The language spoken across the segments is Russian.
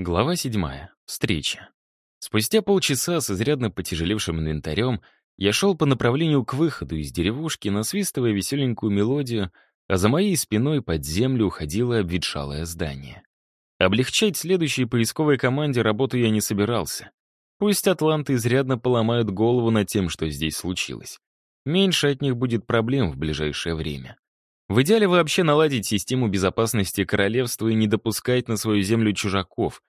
Глава седьмая. Встреча. Спустя полчаса с изрядно потяжелевшим инвентарем я шел по направлению к выходу из деревушки, насвистывая веселенькую мелодию, а за моей спиной под землю уходило обветшалое здание. Облегчать следующей поисковой команде работу я не собирался. Пусть атланты изрядно поломают голову над тем, что здесь случилось. Меньше от них будет проблем в ближайшее время. В идеале вообще наладить систему безопасности королевства и не допускать на свою землю чужаков.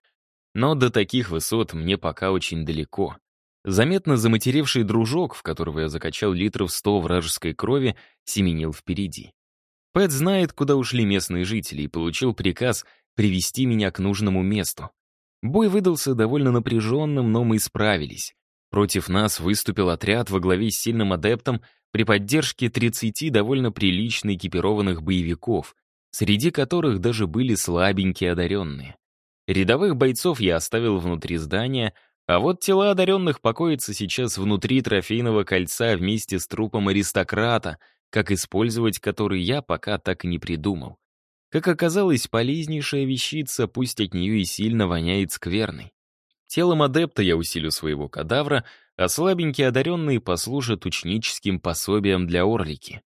Но до таких высот мне пока очень далеко. Заметно заматеревший дружок, в которого я закачал литров сто вражеской крови, семенил впереди. Пэт знает, куда ушли местные жители, и получил приказ привести меня к нужному месту. Бой выдался довольно напряженным, но мы справились. Против нас выступил отряд во главе с сильным адептом при поддержке 30 довольно прилично экипированных боевиков, среди которых даже были слабенькие одаренные. Рядовых бойцов я оставил внутри здания, а вот тела одаренных покоятся сейчас внутри трофейного кольца вместе с трупом аристократа, как использовать который я пока так и не придумал. Как оказалось, полезнейшая вещица, пусть от нее и сильно воняет скверной. Телом адепта я усилю своего кадавра, а слабенькие одаренные послужат ученическим пособием для Орлики.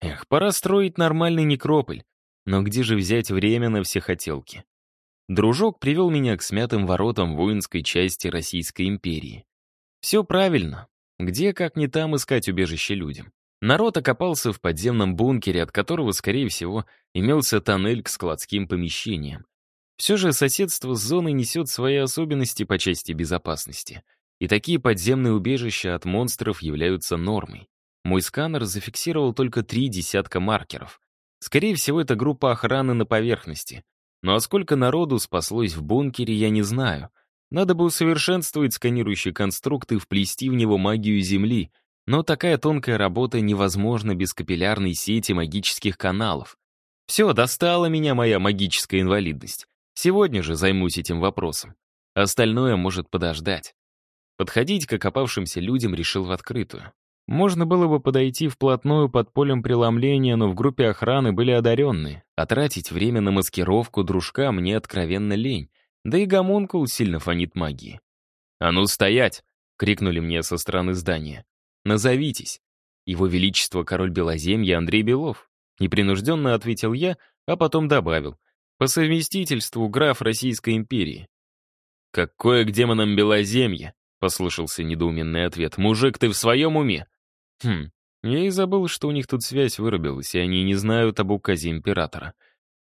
Эх, пора строить нормальный некрополь. Но где же взять время на все хотелки? Дружок привел меня к смятым воротам воинской части Российской империи. Все правильно. Где, как не там, искать убежище людям? Народ окопался в подземном бункере, от которого, скорее всего, имелся тоннель к складским помещениям. Все же соседство с зоной несет свои особенности по части безопасности. И такие подземные убежища от монстров являются нормой. Мой сканер зафиксировал только три десятка маркеров. Скорее всего, это группа охраны на поверхности. Ну а сколько народу спаслось в бункере, я не знаю. Надо бы усовершенствовать сканирующий конструкт и вплести в него магию Земли, но такая тонкая работа невозможна без капиллярной сети магических каналов. Все, достала меня моя магическая инвалидность. Сегодня же займусь этим вопросом. Остальное может подождать. Подходить к окопавшимся людям решил в открытую. Можно было бы подойти вплотную под полем преломления, но в группе охраны были одаренные, а тратить время на маскировку дружка мне откровенно лень, да и гомункул сильно фонит магии. «А ну стоять!» — крикнули мне со стороны здания. «Назовитесь!» «Его Величество король Белоземья Андрей Белов», — непринужденно ответил я, а потом добавил. По совместительству граф Российской империи. «Какое к демонам Белоземье?» — послышался недоуменный ответ. «Мужик, ты в своем уме?» «Хм, я и забыл, что у них тут связь вырубилась, и они не знают об указе императора.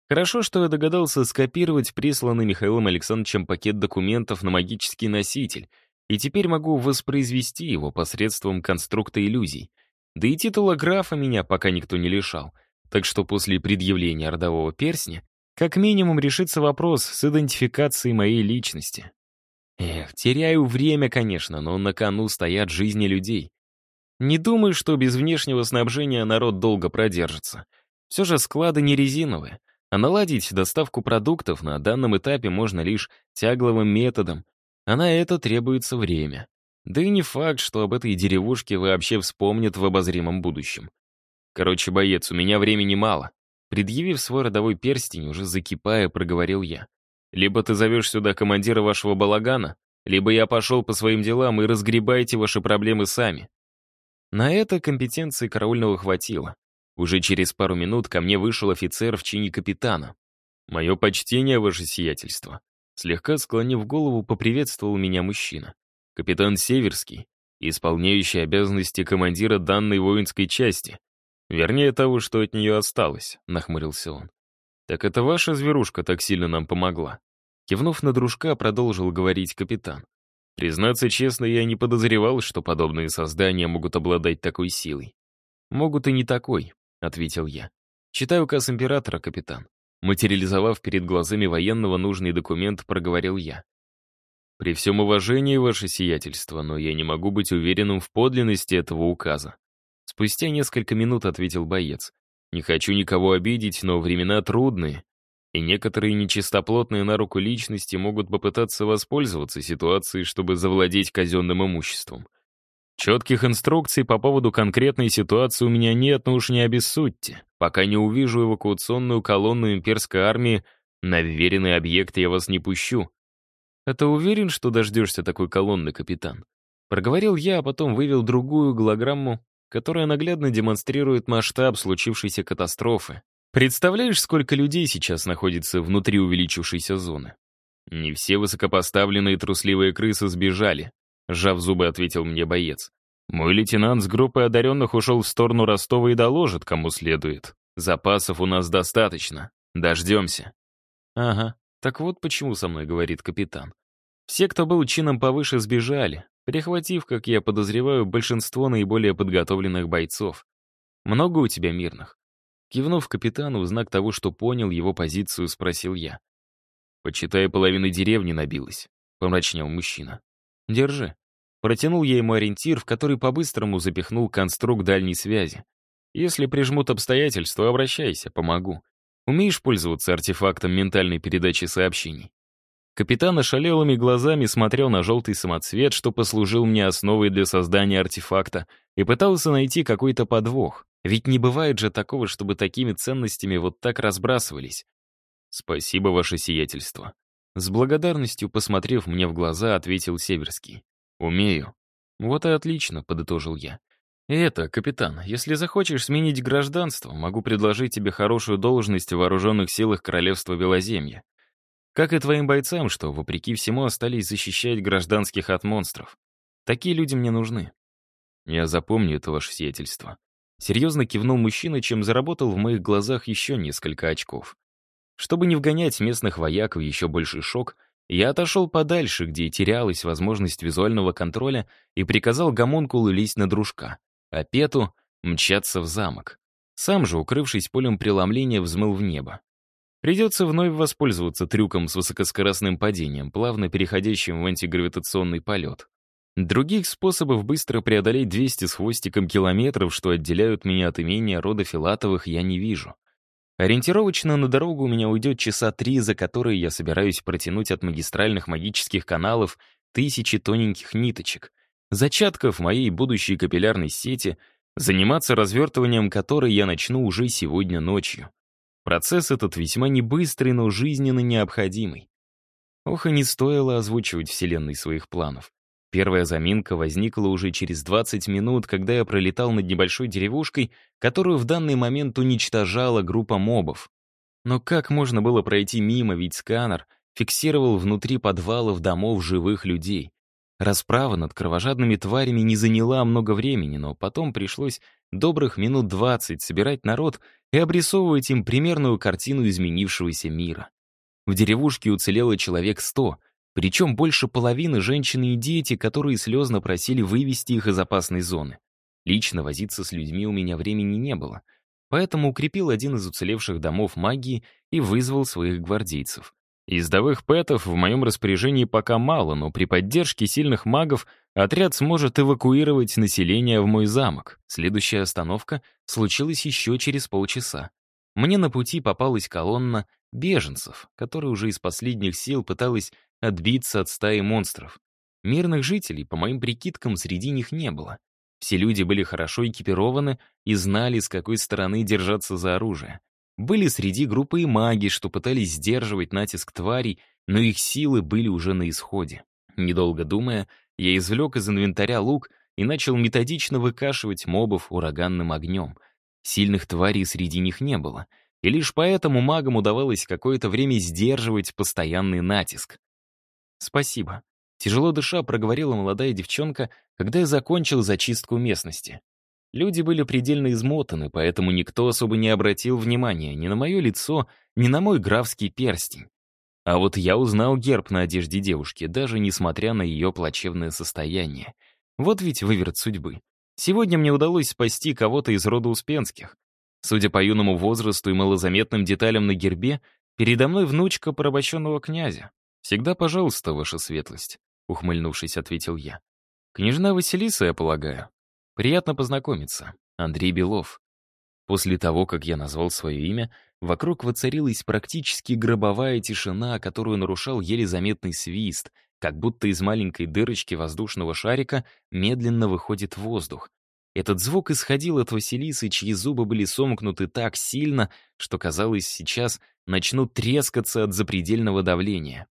Хорошо, что я догадался скопировать присланный Михаилом Александровичем пакет документов на магический носитель, и теперь могу воспроизвести его посредством конструкта иллюзий. Да и титула графа меня пока никто не лишал, так что после предъявления родового перстня как минимум решится вопрос с идентификацией моей личности. Эх, теряю время, конечно, но на кону стоят жизни людей. Не думаю, что без внешнего снабжения народ долго продержится. Все же склады не резиновые, а наладить доставку продуктов на данном этапе можно лишь тягловым методом, а на это требуется время. Да и не факт, что об этой деревушке вообще вспомнят в обозримом будущем. Короче, боец, у меня времени мало. Предъявив свой родовой перстень, уже закипая, проговорил я. «Либо ты зовешь сюда командира вашего балагана, либо я пошел по своим делам и разгребайте ваши проблемы сами». На это компетенции караульного хватило. Уже через пару минут ко мне вышел офицер в чине капитана. «Мое почтение, ваше сиятельство». Слегка склонив голову, поприветствовал меня мужчина. Капитан Северский, исполняющий обязанности командира данной воинской части, «Вернее того, что от нее осталось», — нахмурился он. «Так это ваша зверушка так сильно нам помогла?» Кивнув на дружка, продолжил говорить капитан. «Признаться честно, я не подозревал, что подобные создания могут обладать такой силой». «Могут и не такой», — ответил я. «Читаю указ императора, капитан». Материализовав перед глазами военного нужный документ, проговорил я. «При всем уважении, ваше сиятельство, но я не могу быть уверенным в подлинности этого указа. Спустя несколько минут ответил боец. «Не хочу никого обидеть, но времена трудные, и некоторые нечистоплотные на руку личности могут попытаться воспользоваться ситуацией, чтобы завладеть казенным имуществом. Четких инструкций по поводу конкретной ситуации у меня нет, но уж не обессудьте. Пока не увижу эвакуационную колонну имперской армии, на вверенный объект я вас не пущу. «А ты уверен, что дождешься такой колонны, капитан?» Проговорил я, а потом вывел другую голограмму, которая наглядно демонстрирует масштаб случившейся катастрофы. Представляешь, сколько людей сейчас находится внутри увеличившейся зоны? Не все высокопоставленные трусливые крысы сбежали, сжав зубы, ответил мне боец. Мой лейтенант с группой одаренных ушел в сторону Ростова и доложит, кому следует. Запасов у нас достаточно. Дождемся. Ага, так вот почему со мной говорит капитан. Все, кто был чином повыше, сбежали, перехватив, как я подозреваю, большинство наиболее подготовленных бойцов. Много у тебя мирных? Кивнув капитану в знак того, что понял его позицию, спросил я. «Почитай, половина деревни набилась», — помрачнел мужчина. «Держи». Протянул я ему ориентир, в который по-быстрому запихнул конструкт дальней связи. «Если прижмут обстоятельства, обращайся, помогу. Умеешь пользоваться артефактом ментальной передачи сообщений?» Капитан ошалелыми глазами смотрел на желтый самоцвет, что послужил мне основой для создания артефакта, и пытался найти какой-то подвох. Ведь не бывает же такого, чтобы такими ценностями вот так разбрасывались. «Спасибо, ваше сиятельство». С благодарностью, посмотрев мне в глаза, ответил Северский. «Умею». «Вот и отлично», — подытожил я. «Это, капитан, если захочешь сменить гражданство, могу предложить тебе хорошую должность в вооруженных силах Королевства Белоземья. Как и твоим бойцам, что, вопреки всему, остались защищать гражданских от монстров. Такие люди мне нужны. Я запомню это ваше сиятельство. Серьезно кивнул мужчина, чем заработал в моих глазах еще несколько очков. Чтобы не вгонять местных вояк в еще больший шок, я отошел подальше, где терялась возможность визуального контроля, и приказал гомункулу лезть на дружка, а Пету — мчаться в замок. Сам же, укрывшись полем преломления, взмыл в небо. Придется вновь воспользоваться трюком с высокоскоростным падением, плавно переходящим в антигравитационный полет. Других способов быстро преодолеть 200 с хвостиком километров, что отделяют меня от имения рода Филатовых, я не вижу. Ориентировочно на дорогу у меня уйдет часа три, за которые я собираюсь протянуть от магистральных магических каналов тысячи тоненьких ниточек, зачатков моей будущей капиллярной сети, заниматься развертыванием которой я начну уже сегодня ночью. Процесс этот весьма не быстрый, но жизненно необходимый. Ох, и не стоило озвучивать вселенной своих планов. Первая заминка возникла уже через 20 минут, когда я пролетал над небольшой деревушкой, которую в данный момент уничтожала группа мобов. Но как можно было пройти мимо, ведь сканер фиксировал внутри подвалов домов живых людей. Расправа над кровожадными тварями не заняла много времени, но потом пришлось добрых минут 20 собирать народ и обрисовывать им примерную картину изменившегося мира. В деревушке уцелело человек сто, причем больше половины женщины и дети, которые слезно просили вывести их из опасной зоны. Лично возиться с людьми у меня времени не было, поэтому укрепил один из уцелевших домов магии и вызвал своих гвардейцев. Издовых пэтов в моем распоряжении пока мало, но при поддержке сильных магов отряд сможет эвакуировать население в мой замок. Следующая остановка случилась еще через полчаса. Мне на пути попалась колонна беженцев, которая уже из последних сил пыталась отбиться от стаи монстров. Мирных жителей, по моим прикидкам, среди них не было. Все люди были хорошо экипированы и знали, с какой стороны держаться за оружие. Были среди группы и маги, что пытались сдерживать натиск тварей, но их силы были уже на исходе. Недолго думая, я извлек из инвентаря лук и начал методично выкашивать мобов ураганным огнем. Сильных тварей среди них не было, и лишь поэтому магам удавалось какое-то время сдерживать постоянный натиск. «Спасибо», — тяжело дыша проговорила молодая девчонка, когда я закончил зачистку местности. Люди были предельно измотаны, поэтому никто особо не обратил внимания ни на мое лицо, ни на мой графский перстень. А вот я узнал герб на одежде девушки, даже несмотря на ее плачевное состояние. Вот ведь выверт судьбы. Сегодня мне удалось спасти кого-то из рода Успенских. Судя по юному возрасту и малозаметным деталям на гербе, передо мной внучка порабощенного князя. «Всегда пожалуйста, ваша светлость», — ухмыльнувшись, ответил я. «Княжна Василиса, я полагаю». Приятно познакомиться. Андрей Белов. После того, как я назвал свое имя, вокруг воцарилась практически гробовая тишина, которую нарушал еле заметный свист, как будто из маленькой дырочки воздушного шарика медленно выходит воздух. Этот звук исходил от Василисы, чьи зубы были сомкнуты так сильно, что, казалось, сейчас начнут трескаться от запредельного давления.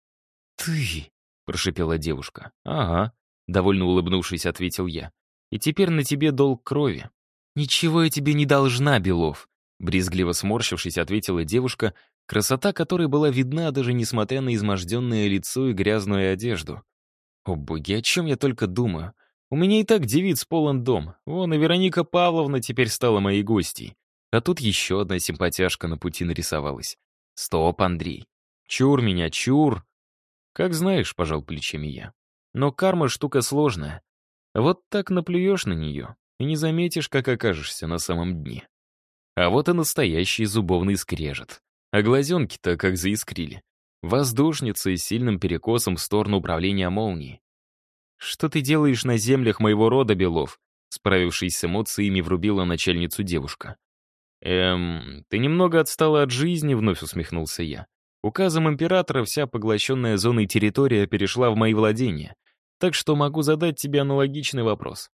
«Ты!» прошипела девушка. «Ага», — довольно улыбнувшись, ответил я. «И теперь на тебе долг крови». «Ничего я тебе не должна, Белов», — брезгливо сморщившись, ответила девушка, красота которой была видна даже несмотря на изможденное лицо и грязную одежду. «О боги, о чем я только думаю? У меня и так девиц полон дом. Вон и Вероника Павловна теперь стала моей гостьей. А тут еще одна симпатяшка на пути нарисовалась. Стоп, Андрей. Чур меня, чур. Как знаешь, пожал плечами я. Но карма штука сложная. Вот так наплюешь на нее, и не заметишь, как окажешься на самом дне. А вот и настоящий зубовный скрежет. А глазенки-то как заискрили. Воздушница и сильным перекосом в сторону управления молнией. «Что ты делаешь на землях моего рода, Белов?» Справившись с эмоциями, врубила начальницу девушка. «Эм, ты немного отстала от жизни», — вновь усмехнулся я. «Указом императора вся поглощенная зоной территория перешла в мои владения, так что могу задать тебе аналогичный вопрос».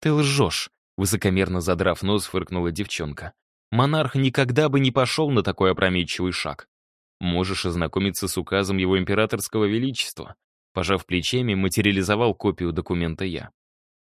«Ты лжешь», — высокомерно задрав нос, фыркнула девчонка. «Монарх никогда бы не пошел на такой опрометчивый шаг. Можешь ознакомиться с указом его императорского величества. Пожав плечами, материализовал копию документа я.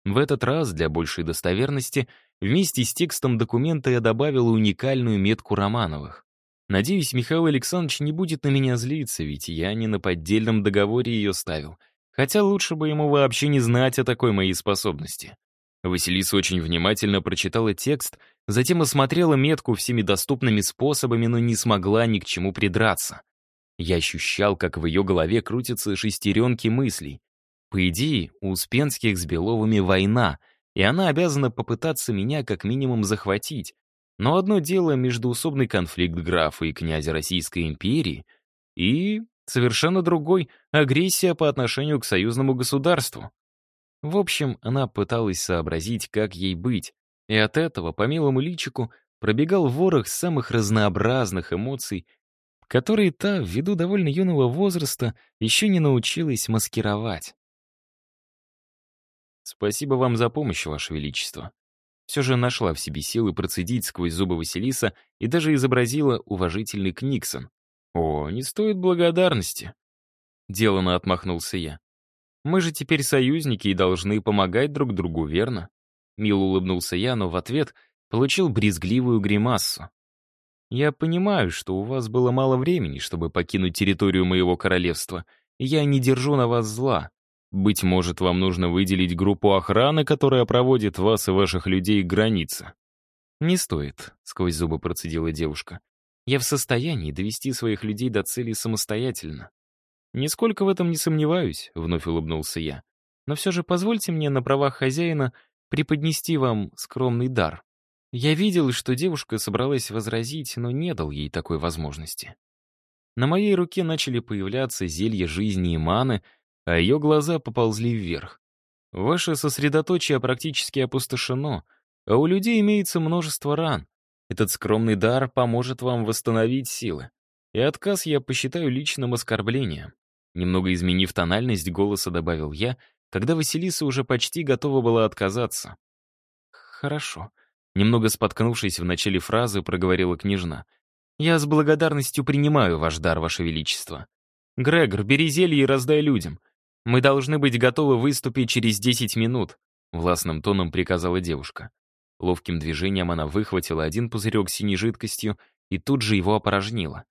В этот раз, для большей достоверности, вместе с текстом документа я добавил уникальную метку Романовых. Надеюсь, Михаил Александрович не будет на меня злиться, ведь я не на поддельном договоре ее ставил. Хотя лучше бы ему вообще не знать о такой моей способности. Василиса очень внимательно прочитала текст, затем осмотрела метку всеми доступными способами, но не смогла ни к чему придраться. Я ощущал, как в ее голове крутятся шестеренки мыслей. По идее, у Успенских с Беловыми война, и она обязана попытаться меня как минимум захватить. Но одно дело междуусобный конфликт графа и князя Российской империи, и совершенно другой — агрессия по отношению к союзному государству. В общем, она пыталась сообразить, как ей быть, и от этого, по милому личику, пробегал ворох самых разнообразных эмоций которые та, ввиду довольно юного возраста, еще не научилась маскировать. «Спасибо вам за помощь, Ваше Величество». Все же нашла в себе силы процедить сквозь зубы Василиса и даже изобразила уважительный Книксон. «О, не стоит благодарности». Делано отмахнулся я. «Мы же теперь союзники и должны помогать друг другу, верно?» Мило улыбнулся я, но в ответ получил брезгливую гримассу. Я понимаю, что у вас было мало времени, чтобы покинуть территорию моего королевства, я не держу на вас зла. Быть может, вам нужно выделить группу охраны, которая проводит вас и ваших людей к границе». «Не стоит», — сквозь зубы процедила девушка. «Я в состоянии довести своих людей до цели самостоятельно». «Нисколько в этом не сомневаюсь», — вновь улыбнулся я. «Но все же позвольте мне на правах хозяина преподнести вам скромный дар». Я видел, что девушка собралась возразить, но не дал ей такой возможности. На моей руке начали появляться зелья жизни и маны, а ее глаза поползли вверх. Ваше сосредоточие практически опустошено, а у людей имеется множество ран. Этот скромный дар поможет вам восстановить силы. И отказ я посчитаю личным оскорблением. Немного изменив тональность голоса, добавил я, когда Василиса уже почти готова была отказаться. «Хорошо», Немного споткнувшись в начале фразы, проговорила княжна. «Я с благодарностью принимаю ваш дар, ваше величество. Грегор, бери зелье и раздай людям. Мы должны быть готовы выступить через 10 минут», властным тоном приказала девушка. Ловким движением она выхватила один пузырек синей жидкостью и тут же его опорожнила.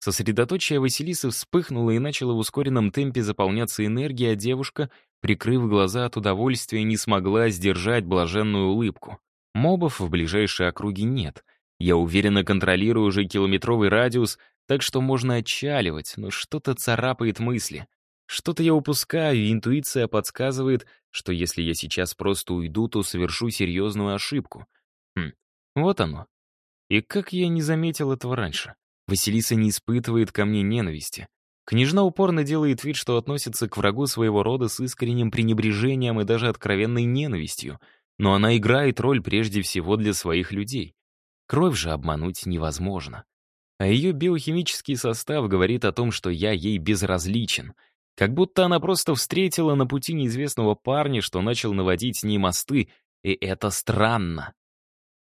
Сосредоточие Василисы вспыхнуло и начало в ускоренном темпе заполняться энергией, а девушка, прикрыв глаза от удовольствия, не смогла сдержать блаженную улыбку. Мобов в ближайшей округе нет. Я уверенно контролирую уже километровый радиус, так что можно отчаливать, но что-то царапает мысли. Что-то я упускаю, и интуиция подсказывает, что если я сейчас просто уйду, то совершу серьезную ошибку. Хм, вот оно. И как я не заметил этого раньше? Василиса не испытывает ко мне ненависти. Княжна упорно делает вид, что относится к врагу своего рода с искренним пренебрежением и даже откровенной ненавистью — но она играет роль прежде всего для своих людей. Кровь же обмануть невозможно. А ее биохимический состав говорит о том, что я ей безразличен. Как будто она просто встретила на пути неизвестного парня, что начал наводить с ней мосты, и это странно.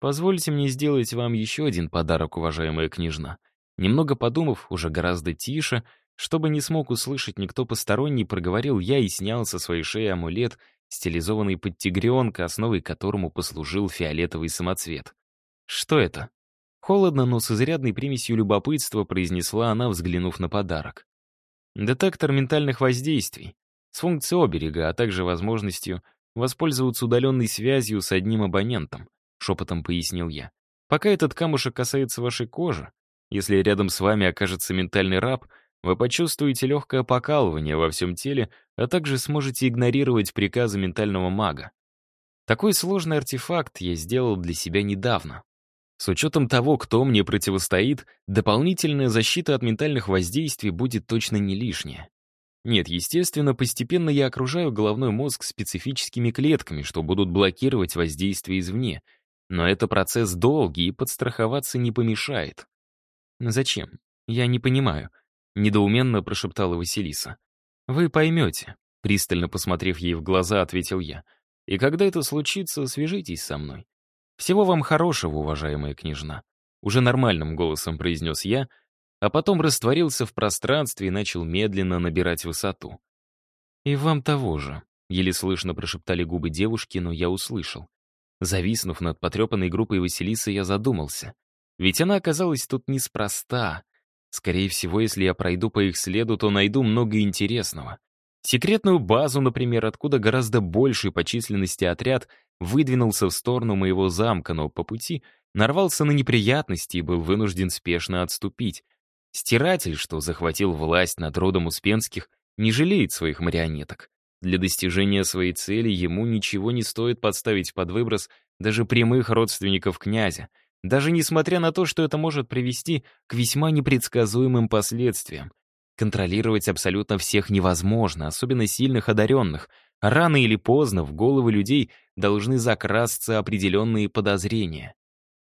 Позвольте мне сделать вам еще один подарок, уважаемая княжна. Немного подумав, уже гораздо тише, Чтобы не смог услышать никто посторонний, проговорил я и снял со своей шеи амулет, стилизованный под тигренка, основой которому послужил фиолетовый самоцвет. «Что это?» Холодно, но с изрядной примесью любопытства произнесла она, взглянув на подарок. «Детектор ментальных воздействий, с функцией оберега, а также возможностью воспользоваться удаленной связью с одним абонентом», шепотом пояснил я. «Пока этот камушек касается вашей кожи, если рядом с вами окажется ментальный раб, вы почувствуете легкое покалывание во всем теле, а также сможете игнорировать приказы ментального мага. Такой сложный артефакт я сделал для себя недавно. С учетом того, кто мне противостоит, дополнительная защита от ментальных воздействий будет точно не лишняя. Нет, естественно, постепенно я окружаю головной мозг специфическими клетками, что будут блокировать воздействие извне. Но это процесс долгий, и подстраховаться не помешает. «Зачем? Я не понимаю», — недоуменно прошептала Василиса. «Вы поймете», — пристально посмотрев ей в глаза, ответил я. «И когда это случится, свяжитесь со мной. Всего вам хорошего, уважаемая княжна», — уже нормальным голосом произнес я, а потом растворился в пространстве и начал медленно набирать высоту. «И вам того же», — еле слышно прошептали губы девушки, но я услышал. Зависнув над потрепанной группой Василисы, я задумался. Ведь она оказалась тут неспроста. Скорее всего, если я пройду по их следу, то найду много интересного. Секретную базу, например, откуда гораздо больший по численности отряд выдвинулся в сторону моего замка, но по пути нарвался на неприятности и был вынужден спешно отступить. Стиратель, что захватил власть над родом Успенских, не жалеет своих марионеток. Для достижения своей цели ему ничего не стоит подставить под выброс даже прямых родственников князя — даже несмотря на то, что это может привести к весьма непредсказуемым последствиям. Контролировать абсолютно всех невозможно, особенно сильных одаренных. Рано или поздно в головы людей должны закрасться определенные подозрения.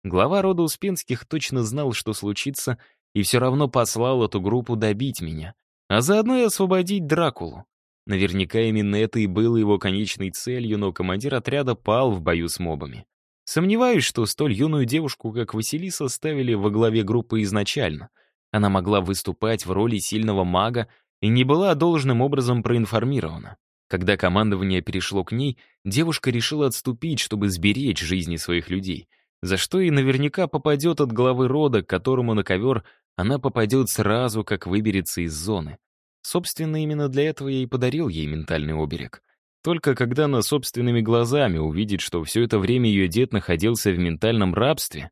Глава рода Успенских точно знал, что случится, и все равно послал эту группу добить меня, а заодно и освободить Дракулу. Наверняка именно это и было его конечной целью, но командир отряда пал в бою с мобами. Сомневаюсь, что столь юную девушку, как Василиса, ставили во главе группы изначально. Она могла выступать в роли сильного мага и не была должным образом проинформирована. Когда командование перешло к ней, девушка решила отступить, чтобы сберечь жизни своих людей, за что и наверняка попадет от главы рода, к которому на ковер она попадет сразу, как выберется из зоны. Собственно, именно для этого я и подарил ей ментальный оберег. Только когда она собственными глазами увидит, что все это время ее дед находился в ментальном рабстве,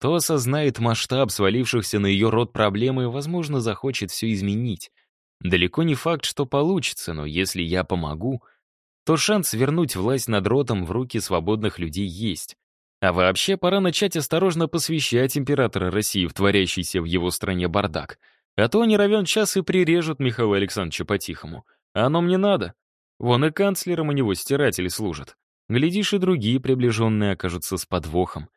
то осознает масштаб свалившихся на ее род проблемы и, возможно, захочет все изменить. Далеко не факт, что получится, но если я помогу, то шанс вернуть власть над родом в руки свободных людей есть. А вообще пора начать осторожно посвящать императора России в творящийся в его стране бардак. А то не равен час и прирежут Михаила Александровича по-тихому. А оно мне надо. Вон и канцлером у него стиратели служат. Глядишь, и другие приближенные окажутся с подвохом.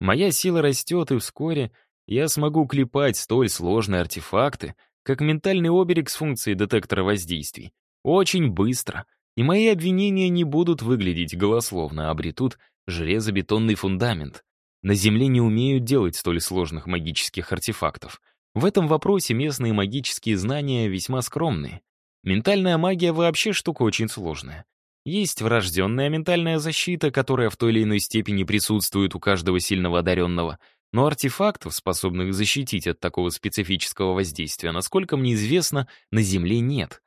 Моя сила растет, и вскоре я смогу клепать столь сложные артефакты, как ментальный оберег с функцией детектора воздействий. Очень быстро. И мои обвинения не будут выглядеть голословно, а обретут железобетонный фундамент. На Земле не умеют делать столь сложных магических артефактов. В этом вопросе местные магические знания весьма скромные. Ментальная магия вообще штука очень сложная. Есть врожденная ментальная защита, которая в той или иной степени присутствует у каждого сильного одаренного, но артефактов, способных защитить от такого специфического воздействия, насколько мне известно, на Земле нет.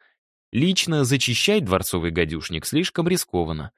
Лично зачищать дворцовый гадюшник слишком рискованно.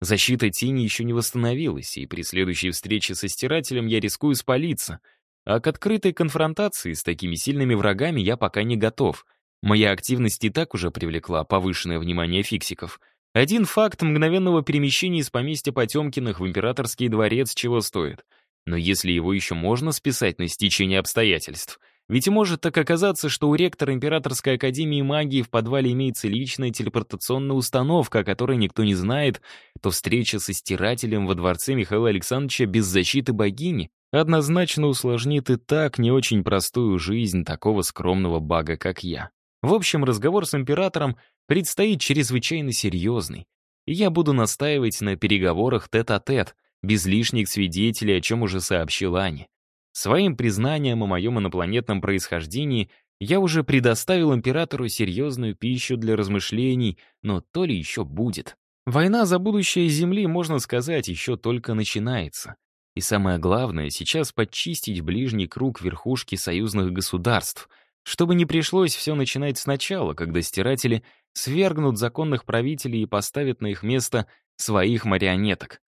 Защита тени еще не восстановилась, и при следующей встрече со стирателем я рискую спалиться, а к открытой конфронтации с такими сильными врагами я пока не готов — Моя активность и так уже привлекла повышенное внимание фиксиков. Один факт мгновенного перемещения из поместья Потемкиных в императорский дворец чего стоит. Но если его еще можно списать на стечение обстоятельств, ведь может так оказаться, что у ректора Императорской Академии Магии в подвале имеется личная телепортационная установка, о которой никто не знает, то встреча со стирателем во дворце Михаила Александровича без защиты богини однозначно усложнит и так не очень простую жизнь такого скромного бага, как я. В общем, разговор с императором предстоит чрезвычайно серьезный, и я буду настаивать на переговорах тет-а-тет, -тет, без лишних свидетелей, о чем уже сообщил Ане. Своим признанием о моем инопланетном происхождении Я уже предоставил императору серьезную пищу для размышлений, но то ли еще будет. Война за будущее Земли, можно сказать, еще только начинается. И самое главное, сейчас подчистить ближний круг верхушки союзных государств, чтобы не пришлось все начинать сначала, когда стиратели свергнут законных правителей и поставят на их место своих марионеток.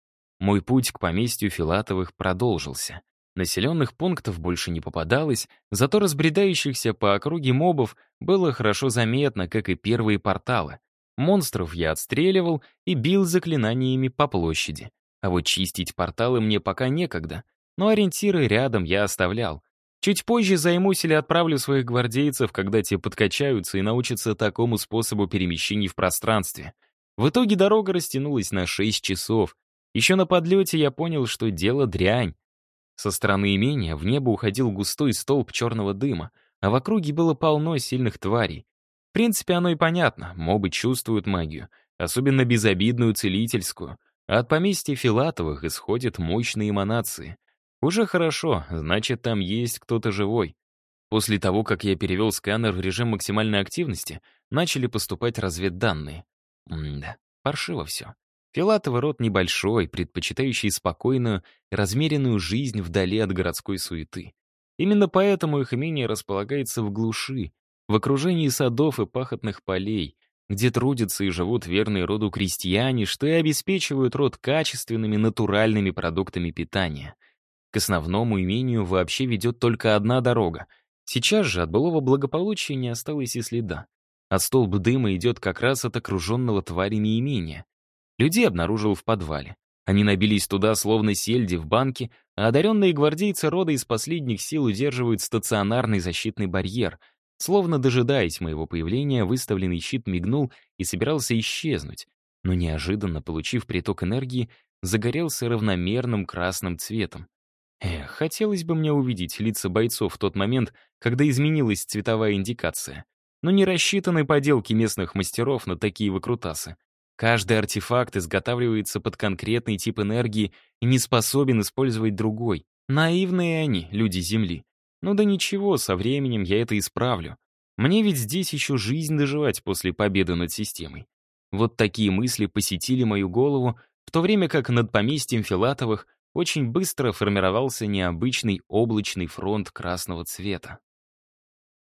Мой путь к поместью Филатовых продолжился. Населенных пунктов больше не попадалось, зато разбредающихся по округе мобов было хорошо заметно, как и первые порталы. Монстров я отстреливал и бил заклинаниями по площади. А вот чистить порталы мне пока некогда, но ориентиры рядом я оставлял. Чуть позже займусь или отправлю своих гвардейцев, когда те подкачаются и научатся такому способу перемещений в пространстве. В итоге дорога растянулась на 6 часов. Еще на подлете я понял, что дело дрянь. Со стороны имения в небо уходил густой столб черного дыма, а в округе было полно сильных тварей. В принципе, оно и понятно, мобы чувствуют магию, особенно безобидную целительскую, а от поместья Филатовых исходят мощные эманации. Уже хорошо, значит, там есть кто-то живой. После того, как я перевел сканер в режим максимальной активности, начали поступать разведданные. М-да, паршиво все. Филатовый род небольшой, предпочитающий спокойную, размеренную жизнь вдали от городской суеты. Именно поэтому их имение располагается в глуши, в окружении садов и пахотных полей, где трудятся и живут верные роду крестьяне, что и обеспечивают род качественными натуральными продуктами питания. К основному имению вообще ведет только одна дорога. Сейчас же от былого благополучия не осталось и следа. А столб дыма идет как раз от окруженного тварями имения. Людей обнаружил в подвале. Они набились туда, словно сельди в банке, а одаренные гвардейцы рода из последних сил удерживают стационарный защитный барьер. Словно дожидаясь моего появления, выставленный щит мигнул и собирался исчезнуть. Но неожиданно, получив приток энергии, загорелся равномерным красным цветом. Эх, хотелось бы мне увидеть лица бойцов в тот момент, когда изменилась цветовая индикация. Но не рассчитаны поделки местных мастеров на такие выкрутасы. Каждый артефакт изготавливается под конкретный тип энергии и не способен использовать другой. Наивные они, люди Земли. Ну да ничего, со временем я это исправлю. Мне ведь здесь еще жизнь доживать после победы над системой. Вот такие мысли посетили мою голову, в то время как над поместьем Филатовых очень быстро формировался необычный облачный фронт красного цвета.